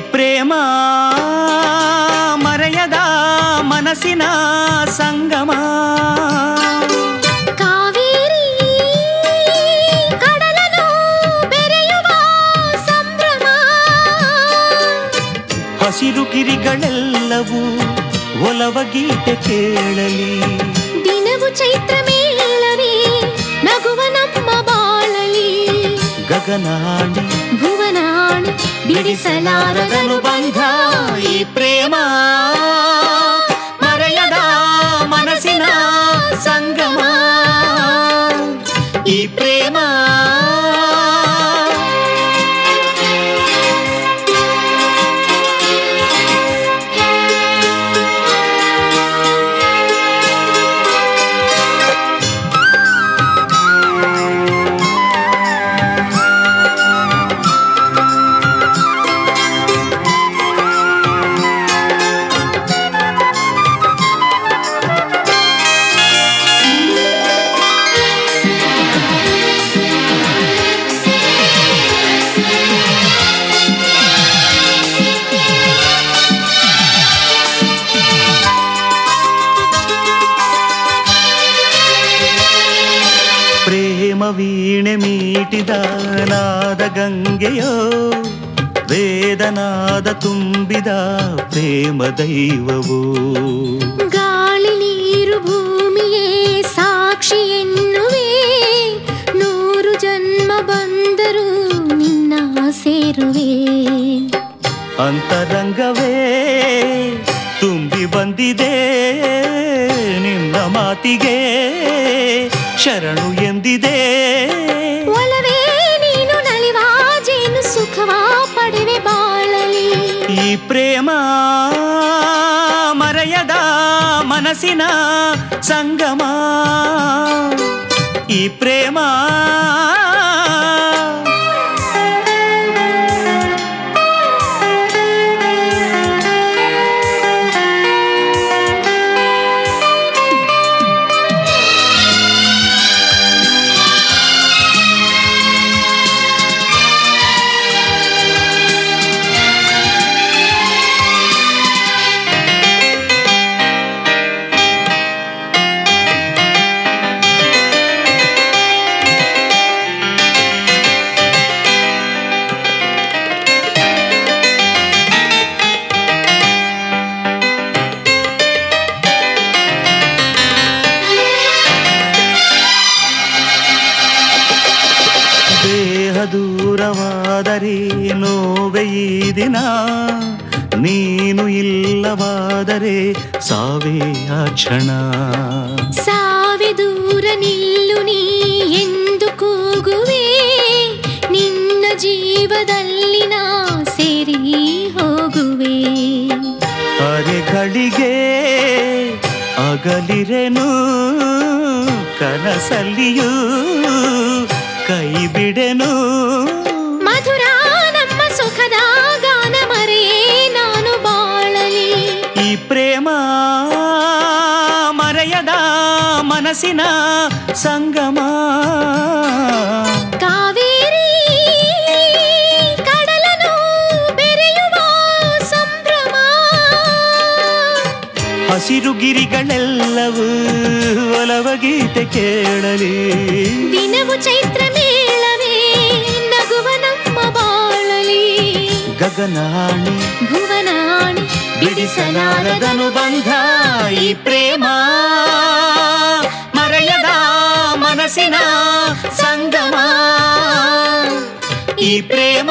ಪ್ರೇಮ ಮರೆಯದ ಮನಸ್ಸಿನ ಸಂಗಮ. ಕಾವೇರಿ ಕಡಲನು ಬೆರೆಯುವ ಸಂಭ್ರಮ. ಹಸಿರು ಗಿರಿಗಳೆಲ್ಲವೂ ಒಲವ ಗೀತೆ ಕೇಳಲಿ. ದಿನವು ಚೈತ್ರ ಮೇಳವೇ ನಗುವ ನಮ್ಮ ಬಾಳಲಿ. ಗಗನಾಡಿ ಬಿಡಿಸಲಾರದನು ಬಂಧ ಈ ಪ್ರೇಮ ವೀಣೆ ಮೀಟಿದ ನಾದ ಗಂಗೆಯೋ ವೇದನಾದ ತುಂಬಿದ ಪ್ರೇಮ ದೈವವೋ. ಗಾಳಿ ನೀರು ಭೂಮಿಯೇ ಸಾಕ್ಷಿ ಎನ್ನುವೆ ನೂರು ಜನ್ಮ ಬಂದರೂ ನಿನ್ನ ಸೇರುವೆ. ಅಂತರಂಗವೇ ಬಂದಿದೆ ನಿನ್ನ ಮಾತಿಗೆ ಶರಣು ಎಂದಿದೆ. ಒಲವೇ ನೀನು ನಲಿವಾ ಜೇನು ಸುಖವ ಪಡೆವೆ ಬಾಳಲಿ. ಈ ಪ್ರೇಮ ಮರೆಯದ ಮನಸ್ಸಿನ ಸಂಗಮ ಈ ಪ್ರೇಮ ದೂರವಾದರೆ ನೋವೆ ಈ ದಿನ. ನೀನು ಇಲ್ಲವಾದರೆ ಸಾವೇ ಆ ಕ್ಷಣ. ಸಾವೆ ದೂರ ನಿಲ್ಲು ನೀ ಎಂದು ಕೂಗುವೆ. ನಿನ್ನ ಜೀವದಲ್ಲಿ ನಾ ಸೇರಿ ಹೋಗುವೆ. ಅರೆಗಳಿಗೆ ಅಗಲಿರೆನು ಕನಸಲ್ಲಿಯೂ ಕೈ ಬಿಡೆನು ಮಧುರ ನಮ್ಮ ಸುಖದ ಗಾನ ಮರೆಯೇ ನಾನು ಬಾಳಲಿ. ಈ ಪ್ರೇಮ ಮರೆಯದ ಮನಸ್ಸಿನ ಸಂಗಮ. ಕಾವೇರಿ ಕಡಲನು ಬೆರೆಯುವ ಸಂಭ್ರಮ. ಹಸಿರು ಗಿರಿಗಳೆಲ್ಲವೂ ದಿನವೂ ಒಲವಗೀತೆ ಕೇಳಲಿ. ದಿನವು ಚೈತ್ರ ಮೇಳವೇ ನಗುವ ನಮ್ಮ ಬಾಳಲಿ. ಗಗನಾಣಿ ಭುವನಾಣಿ ಬಿಡಿಸಲಾರದನು ಬಂಧ ಈ ಪ್ರೇಮ. ಮರೆಯದ ಮನಸ್ಸಿನ ಸಂಗಮ. ಈ ಪ್ರೇಮ